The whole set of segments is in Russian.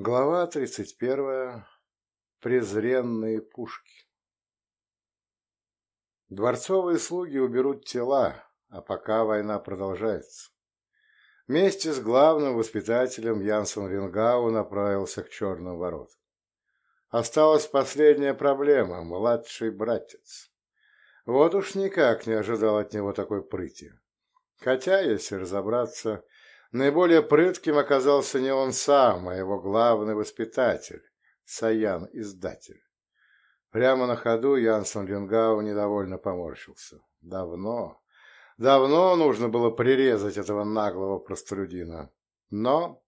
Глава тридцать первая. Презренные пушки. Дворцовые слуги уберут тела, а пока война продолжается. Вместе с главным воспитателем Янсен Рингау направился к Черным воротам. Осталась последняя проблема – младший братец. Вот уж никак не ожидал от него такой прыти. Хотя, если разобраться, Наиболее прытким оказался не он сам, а его главный воспитатель, Саян-издатель. Прямо на ходу Янсон Лингау недовольно поморщился. Давно, давно нужно было прирезать этого наглого простолюдина. Но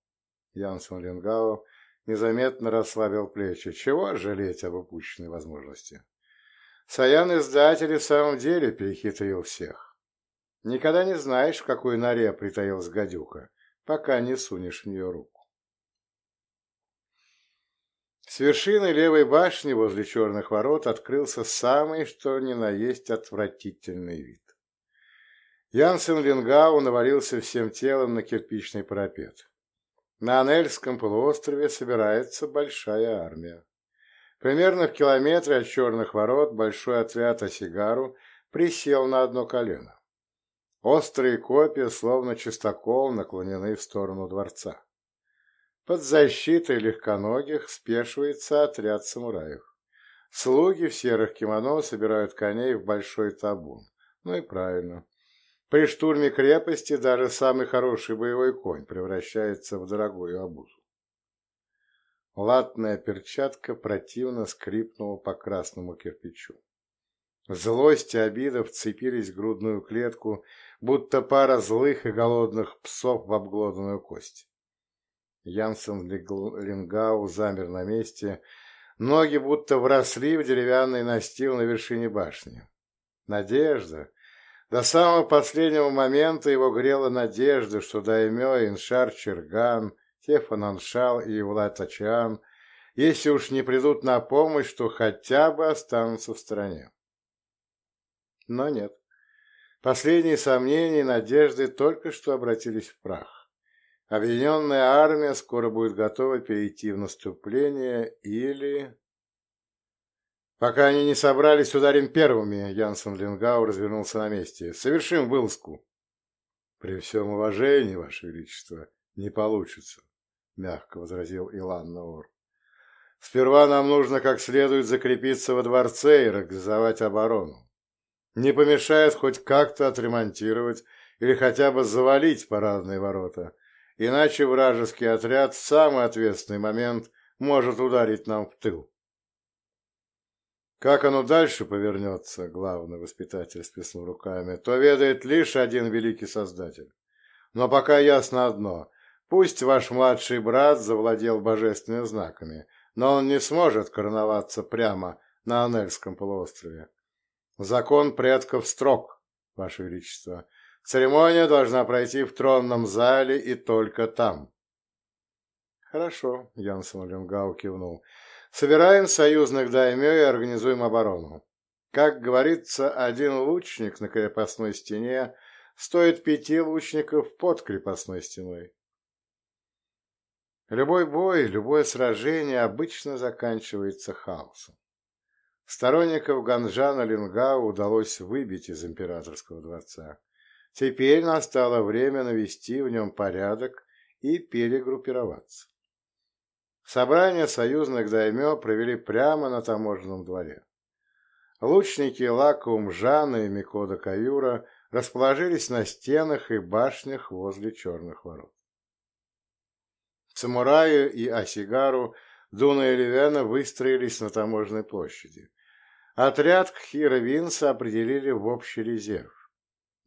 Янсон Лингау незаметно расслабил плечи. Чего жалеть об упущенной возможности? Саян-издатель в самом деле перехитрил всех. Никогда не знаешь, в какой норе притаилась гадюка, пока не сунешь в нее руку. С вершины левой башни возле черных ворот открылся самый, что ни на есть, отвратительный вид. Янсен Лингау навалился всем телом на кирпичный парапет. На Анельском полуострове собирается большая армия. Примерно в километре от черных ворот большой отряд Осигару присел на одно колено. Острые копья, словно чистокол, наклонены в сторону дворца. Под защитой легконогих спешивается отряд самураев. Слуги в серых кимоно собирают коней в большой табун. Ну и правильно. При штурме крепости даже самый хороший боевой конь превращается в дорогую обузу. Латная перчатка противно скрипнула по красному кирпичу. Злость и обида вцепились в грудную клетку, будто пара злых и голодных псов в обглоданную кость. Янсен Лингау замер на месте, ноги будто вросли в деревянный настил на вершине башни. Надежда. До самого последнего момента его грела надежда, что Даймё, Иншар Черган, Тефан Аншал и Влад Ачан, если уж не придут на помощь, то хотя бы останутся в стороне. Но нет. Последние сомнения и надежды только что обратились в прах. Объединенная армия скоро будет готова перейти в наступление или... Пока они не собрались, ударим первыми, Янсен Лингау развернулся на месте. Совершим вылазку. При всем уважении, Ваше Величество, не получится, мягко возразил Илан Наур. Сперва нам нужно как следует закрепиться во дворце и организовать оборону. Не помешает хоть как-то отремонтировать или хотя бы завалить парадные ворота, иначе вражеский отряд в самый ответственный момент может ударить нам в тыл. Как оно дальше повернется, главный воспитатель сплеснул руками, то ведает лишь один великий создатель. Но пока ясно одно. Пусть ваш младший брат завладел божественными знаками, но он не сможет короноваться прямо на Анельском полуострове. Закон предков строг, Ваше Величество. Церемония должна пройти в тронном зале и только там. Хорошо, Янсен Ленгау кивнул. Собираем союзных даймё и организуем оборону. Как говорится, один лучник на крепостной стене стоит пяти лучников под крепостной стеной. Любой бой, любое сражение обычно заканчивается хаосом. Сторонников Ганжана Лингау удалось выбить из императорского дворца. Теперь настало время навести в нем порядок и перегруппироваться. Собрание союзных даймё провели прямо на таможенном дворе. Лучники Лакум Жана и Микода Каюра расположились на стенах и башнях возле черных ворот. Самураю и Асигару Дуна и Левена выстроились на таможенной площади. Отряд Кхира Винса определили в общий резерв.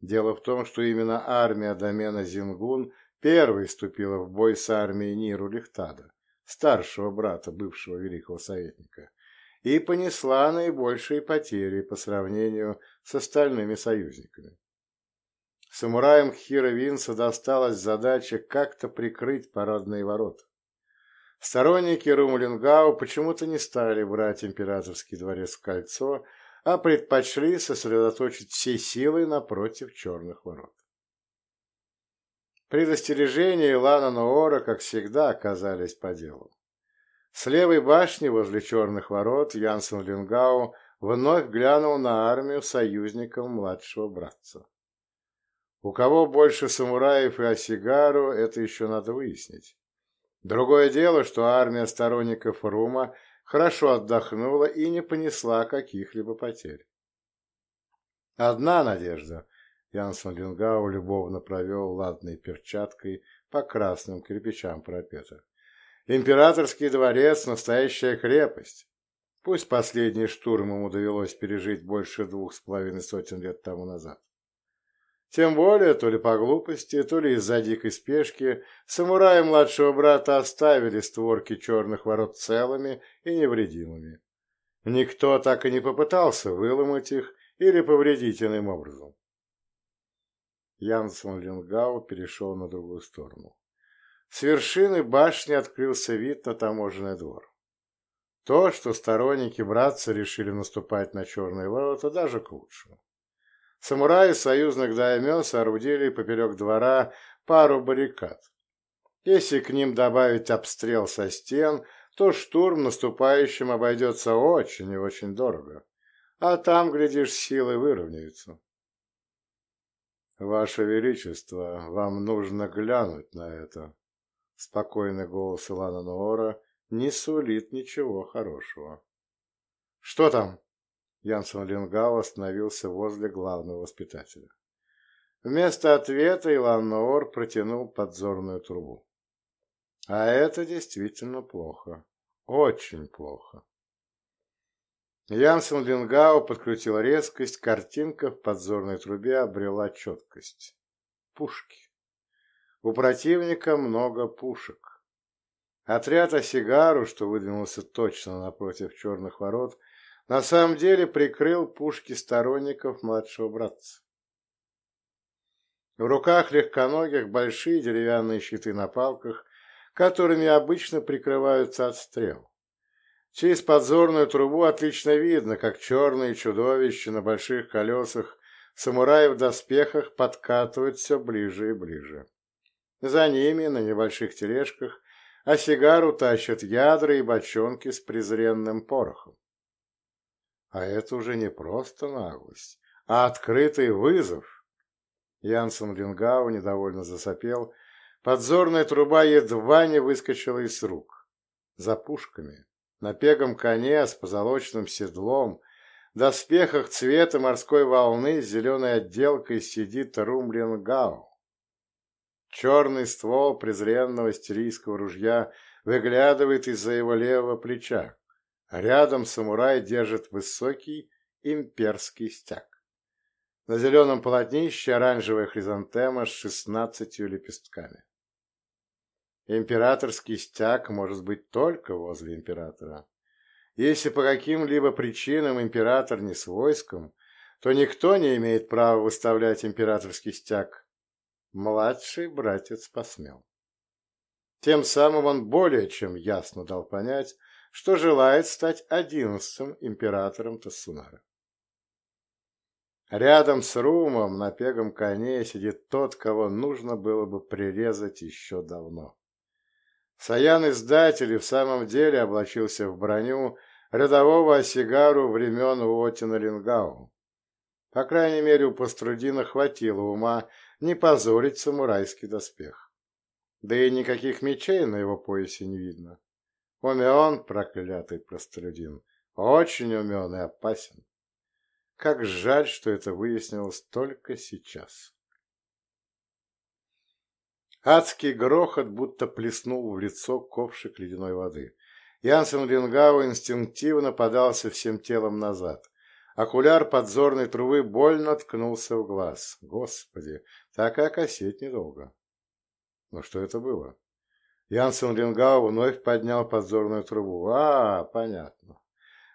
Дело в том, что именно армия домена Зингун первой вступила в бой с армией Ниру Лихтада, старшего брата бывшего великого советника, и понесла наибольшие потери по сравнению с остальными союзниками. Самураям Хира Винса досталась задача как-то прикрыть парадные ворота. Сторонники Румлингау почему-то не стали брать императорский дворец в кольцо, а предпочли сосредоточить все силы напротив черных ворот. Предостережения Илана Ноора, как всегда, оказались по делу. С левой башни возле черных ворот Янсен Лингау вновь глянул на армию союзников младшего братца. У кого больше самураев и осигару, это еще надо выяснить. Другое дело, что армия сторонников Рума хорошо отдохнула и не понесла каких-либо потерь. Одна надежда. Янсен Лингау любовно провел ладной перчаткой по красным кирпичам парапета. Императорский дворец – настоящая крепость. Пусть последний штурм ему довелось пережить больше двух с половиной сотен лет тому назад. Тем более, то ли по глупости, то ли из-за дикой спешки, самураи младшего брата оставили створки черных ворот целыми и невредимыми. Никто так и не попытался выломать их или повредить иным образом. Янсен Лингау перешел на другую сторону. С вершины башни открылся вид на таможенный двор. То, что сторонники братца решили наступать на черные ворота, даже к лучшему. Самураи союзных даймё соорудили поперек двора пару баррикад. Если к ним добавить обстрел со стен, то штурм наступающим обойдется очень и очень дорого. А там, глядишь, силы выровняются. «Ваше Величество, вам нужно глянуть на это». Спокойный голос Илана Ноора не сулит ничего хорошего. «Что там?» Янсен Лингау остановился возле главного воспитателя. Вместо ответа Илан Ноор протянул подзорную трубу. А это действительно плохо. Очень плохо. Янсен Лингау подкрутил резкость, картинка в подзорной трубе обрела четкость. Пушки. У противника много пушек. Отряд Осигару, что выдвинулся точно напротив черных ворот, на самом деле прикрыл пушки сторонников младшего братца. В руках легконогих большие деревянные щиты на палках, которыми обычно прикрываются от стрел. Через подзорную трубу отлично видно, как черные чудовища на больших колесах самураи в доспехах подкатывают все ближе и ближе. За ними, на небольших тележках, а сигару тащат ядра и бочонки с презренным порохом. А это уже не просто наглость, а открытый вызов. Янсен Лингау недовольно засопел. Подзорная труба едва не выскочила из рук. За пушками, на пегом коне с позолоченным седлом, в доспехах цвета морской волны с зеленой отделкой сидит Рум Лингау. Черный ствол презренного стерийского ружья выглядывает из-за его левого плеча. Рядом самурай держит высокий имперский стяг. На зеленом полотнище оранжевая хризантема с шестнадцатью лепестками. Императорский стяг может быть только возле императора. Если по каким-либо причинам император не с войском, то никто не имеет права выставлять императорский стяг. Младший братец посмел. Тем самым он более чем ясно дал понять, что желает стать одиннадцатым императором Тассунара. Рядом с Румом на пегом коне сидит тот, кого нужно было бы прирезать еще давно. Саян-издатель в самом деле облачился в броню рядового осигару времен Уотина Рингау. По крайней мере, у Паструдина хватило ума не позорить самурайский доспех. Да и никаких мечей на его поясе не видно. Умен, проклятый простолюдин, очень умен и опасен. Как жаль, что это выяснилось только сейчас. Адский грохот будто плеснул в лицо ковшик ледяной воды. Янсен Лингау инстинктивно подался всем телом назад. Окуляр подзорной трубы больно ткнулся в глаз. Господи, так и окосеть недолго. Но что это было? Янсен Рингау вновь поднял подзорную трубу. А, понятно.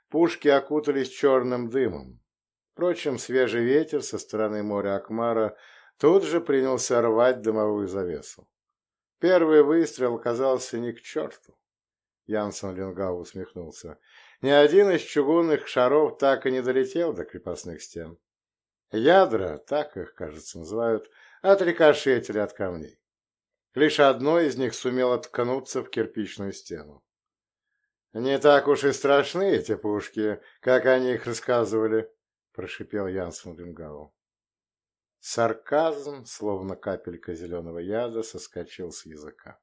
Пушки окутались черным дымом. Впрочем, свежий ветер со стороны моря Акмара тут же принялся рвать дымовую завесу. Первый выстрел оказался не к черту. Янсен Ленгау усмехнулся. Ни один из чугунных шаров так и не долетел до крепостных стен. Ядра, так их, кажется, называют, отрикошетили от камней. Лишь одно из них сумело ткнуться в кирпичную стену. «Не так уж и страшны эти пушки, как они их рассказывали», — прошипел Янсен Лингау. Сарказм, словно капелька зеленого яда, соскочил с языка.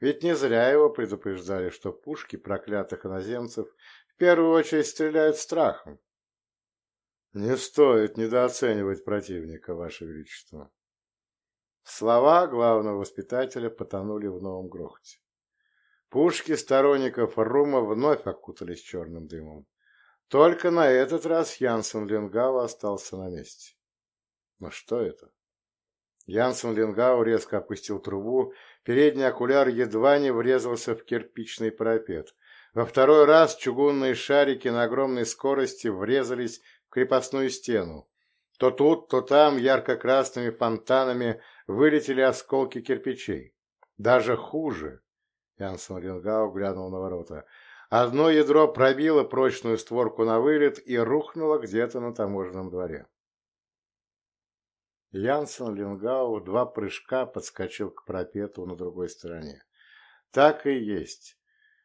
Ведь не зря его предупреждали, что пушки проклятых иноземцев в первую очередь стреляют страхом. Не стоит недооценивать противника, Ваше Величество. Слова главного воспитателя потонули в новом грохоте. Пушки сторонников Рума вновь окутались черным дымом. Только на этот раз Янсен Ленгау остался на месте. Но что это? Янсен Ленгау резко опустил трубу, передний окуляр едва не врезался в кирпичный парапет. Во второй раз чугунные шарики на огромной скорости врезались в крепостную стену. То тут, то там ярко-красными фонтанами вылетели осколки кирпичей. Даже хуже. Янсен Ленгау глянул на ворота. Одно ядро пробило прочную створку на вылет и рухнуло где-то на таможенном дворе. Янсен Ленгау в два прыжка подскочил к пропету на другой стороне. Так и есть.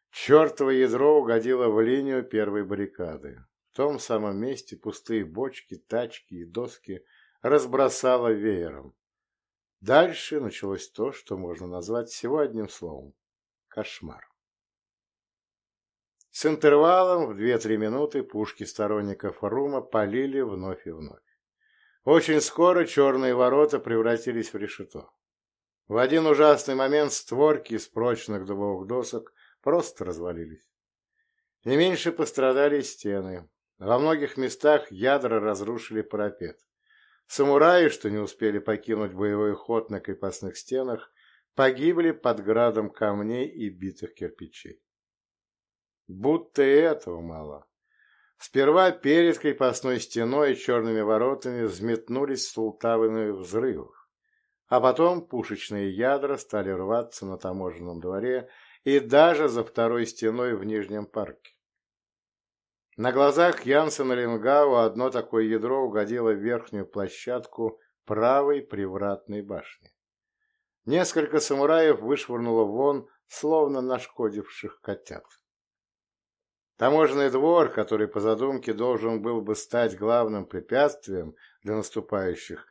Чертово ядро угодило в линию первой баррикады. В том самом месте пустые бочки, тачки и доски разбросало веером. Дальше началось то, что можно назвать всего одним словом – кошмар. С интервалом в 2-3 минуты пушки сторонников Рума полили вновь и вновь. Очень скоро черные ворота превратились в решето. В один ужасный момент створки из прочных дубовых досок просто развалились. Не меньше пострадали стены. Во многих местах ядра разрушили парапет. Самураи, что не успели покинуть боевой ход на крепостных стенах, погибли под градом камней и битых кирпичей. Будто и этого мало. Сперва перед крепостной стеной и черными воротами взметнулись султавины взрывов, а потом пушечные ядра стали рваться на таможенном дворе и даже за второй стеной в Нижнем парке. На глазах Янсена Ленгау одно такое ядро угодило в верхнюю площадку правой привратной башни. Несколько самураев вышвырнуло вон, словно нашкодивших котят. Таможенный двор, который по задумке должен был бы стать главным препятствием для наступающих,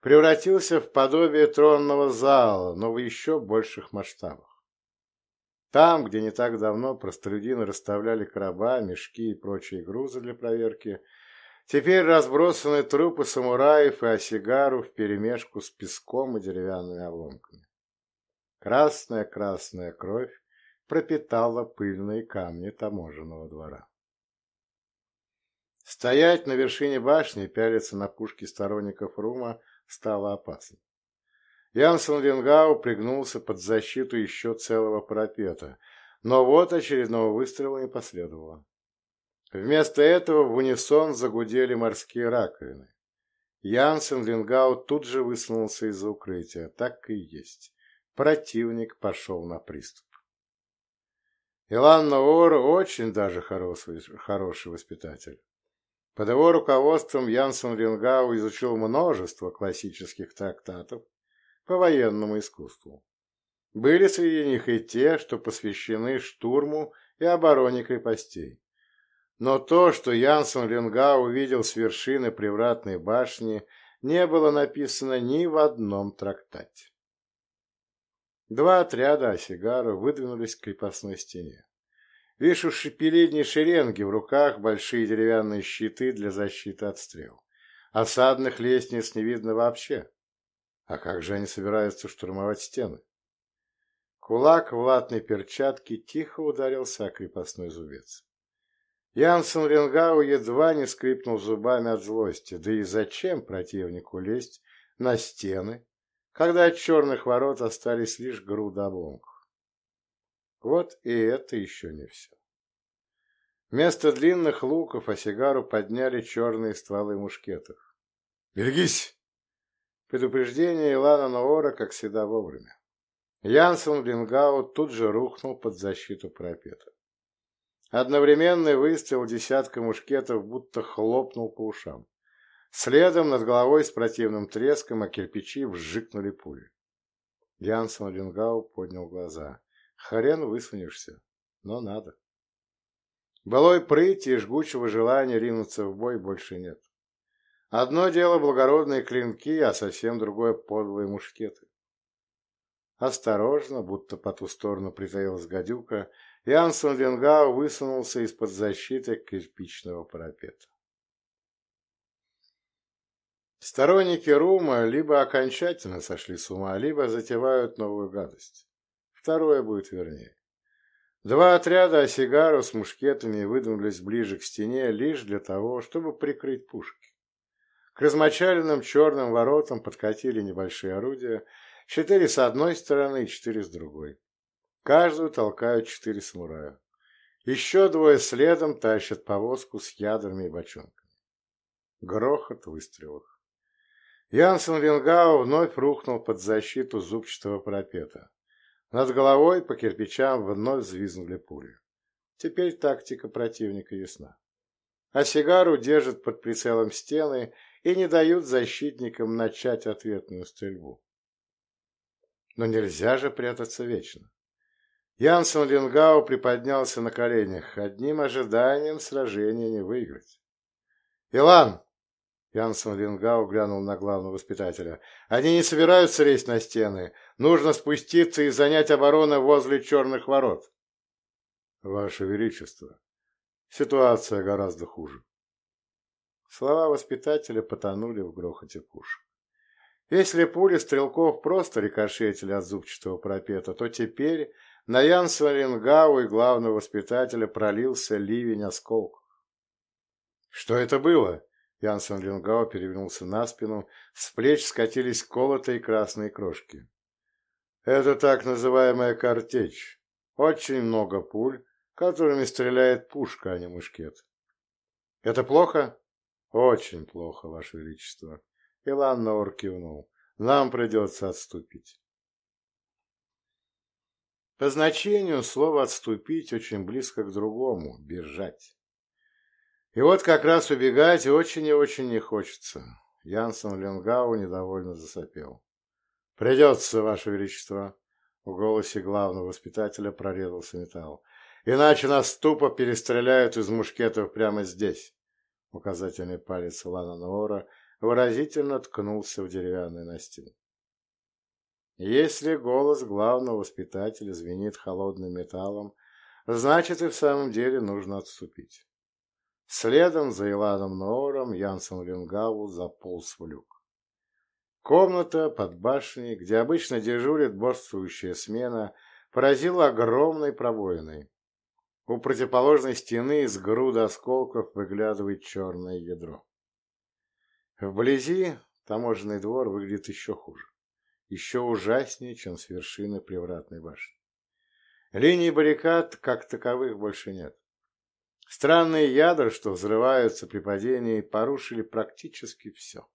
превратился в подобие тронного зала, но в еще больших масштабах. Там, где не так давно простолюдины расставляли короба, мешки и прочие грузы для проверки, теперь разбросаны трупы самураев и осигару вперемешку с песком и деревянными обломками. Красная-красная кровь пропитала пыльные камни таможенного двора. Стоять на вершине башни и пялиться на пушки сторонников Рума стало опасно. Янсен Ленгау пригнулся под защиту еще целого парапета, но вот очередного выстрела не последовало. Вместо этого в унисон загудели морские раковины. Янсен Ленгау тут же высунулся из-за укрытия. Так и есть. Противник пошел на приступ. Илан Ноор очень даже хороший, хороший воспитатель. Под его руководством Янсен Рингау изучил множество классических трактатов по военному искусству. Были среди них и те, что посвящены штурму и обороне крепостей. Но то, что Янсен Ленгау увидел с вершины привратной башни, не было написано ни в одном трактате. Два отряда осигаров выдвинулись к крепостной стене. Вижу передние шеренги, в руках большие деревянные щиты для защиты от стрел. Осадных лестниц не видно вообще. А как же они собираются штурмовать стены? Кулак в латной перчатке тихо ударился о крепостной зубец. Янсен Ленгау едва не скрипнул зубами от злости. Да и зачем противнику лезть на стены, когда от черных ворот остались лишь груда обломков. Вот и это еще не все. Вместо длинных луков осигару подняли черные стволы мушкетов. «Берегись!» Предупреждение Илана Наора, как всегда, вовремя. Янсен Лингау тут же рухнул под защиту пропета. Одновременный выстрел десятка мушкетов будто хлопнул по ушам. Следом над головой с противным треском, а кирпичи вжикнули пули. Янсен Лингау поднял глаза. Хрен высунешься. но надо. Былой прыти и жгучего желания ринуться в бой больше нет. Одно дело благородные клинки, а совсем другое подлые мушкеты. Осторожно, будто по ту сторону притаилась гадюка, Янсон Ленгау высунулся из-под защиты кирпичного парапета. Сторонники Рума либо окончательно сошли с ума, либо затевают новую гадость. Второе будет вернее. Два отряда осигару с мушкетами выдвинулись ближе к стене лишь для того, чтобы прикрыть пушки. К размочаленным черным воротам подкатили небольшие орудия, четыре с одной стороны и четыре с другой. Каждую толкают четыре самурая. Еще двое следом тащат повозку с ядрами и бочонками. Грохот выстрелов. Янсен Вингау вновь рухнул под защиту зубчатого парапета. Над головой по кирпичам вновь взвизгнули пули. Теперь тактика противника ясна. А сигару держат под прицелом стены и не дают защитникам начать ответную стрельбу. Но нельзя же прятаться вечно. Янсен Лингау приподнялся на коленях. Одним ожиданием сражения не выиграть. «Илан, Янсен Вингау глянул на главного воспитателя. «Они не собираются лезть на стены. Нужно спуститься и занять оборону возле черных ворот». «Ваше Величество, ситуация гораздо хуже». Слова воспитателя потонули в грохоте пушек. Если пули стрелков просто рикошетили от зубчатого пропета, то теперь на Янсена Рингау и главного воспитателя пролился ливень осколков. «Что это было?» Янсен Ленгау перевернулся на спину, с плеч скатились колотые красные крошки. Это так называемая картечь. Очень много пуль, которыми стреляет пушка, а не мушкет. Это плохо? Очень плохо, Ваше Величество. Илан Наур кивнул. Нам придется отступить. По значению слово «отступить» очень близко к другому – бежать. И вот как раз убегать очень и очень не хочется. Янсен Ленгау недовольно засопел. «Придется, Ваше Величество!» В голосе главного воспитателя прорезался металл. «Иначе нас тупо перестреляют из мушкетов прямо здесь!» Указательный палец Лана Ноора выразительно ткнулся в деревянный настил. Если голос главного воспитателя звенит холодным металлом, значит и в самом деле нужно отступить. Следом за Иланом Ноором Янсен Ленгау заполз в люк. Комната под башней, где обычно дежурит борствующая смена, поразила огромной пробоиной. У противоположной стены из груда осколков выглядывает черное ядро. Вблизи таможенный двор выглядит еще хуже, еще ужаснее, чем с вершины привратной башни. Линий баррикад, как таковых, больше нет. Странные ядра, что взрываются при падении, порушили практически все.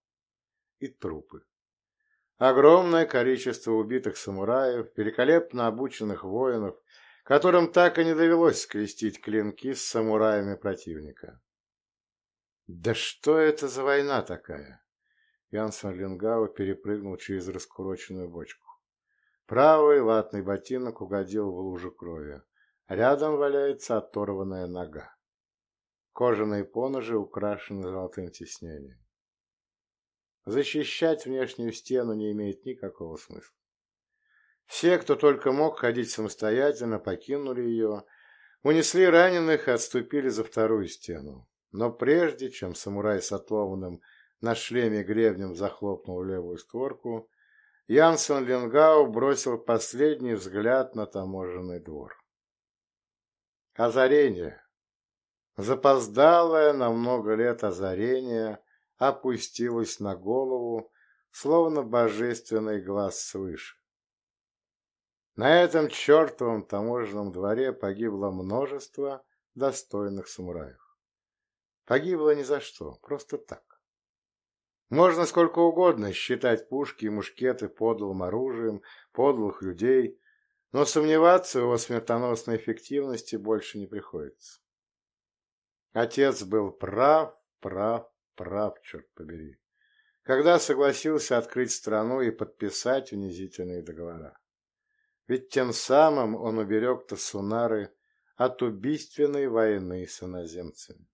И трупы. Огромное количество убитых самураев, великолепно обученных воинов, которым так и не довелось скрестить клинки с самураями противника. Да что это за война такая? Янсен Лингау перепрыгнул через раскуроченную бочку. Правый латный ботинок угодил в лужу крови. Рядом валяется оторванная нога. Кожаные поножи украшены золотым тиснением. Защищать внешнюю стену не имеет никакого смысла. Все, кто только мог ходить самостоятельно, покинули ее, унесли раненых и отступили за вторую стену. Но прежде, чем самурай с отломанным на шлеме гребнем захлопнул левую створку, Янсен Ленгау бросил последний взгляд на таможенный двор. Озарение, Запоздалое на много лет озарение опустилось на голову, словно божественный глаз свыше. На этом чертовом таможенном дворе погибло множество достойных самураев. Погибло ни за что, просто так. Можно сколько угодно считать пушки и мушкеты подлым оружием, подлых людей, но сомневаться в его смертоносной эффективности больше не приходится. Отец был прав, прав, прав, черт побери, когда согласился открыть страну и подписать унизительные договора. Ведь тем самым он уберег Тасунары от убийственной войны с иноземцами.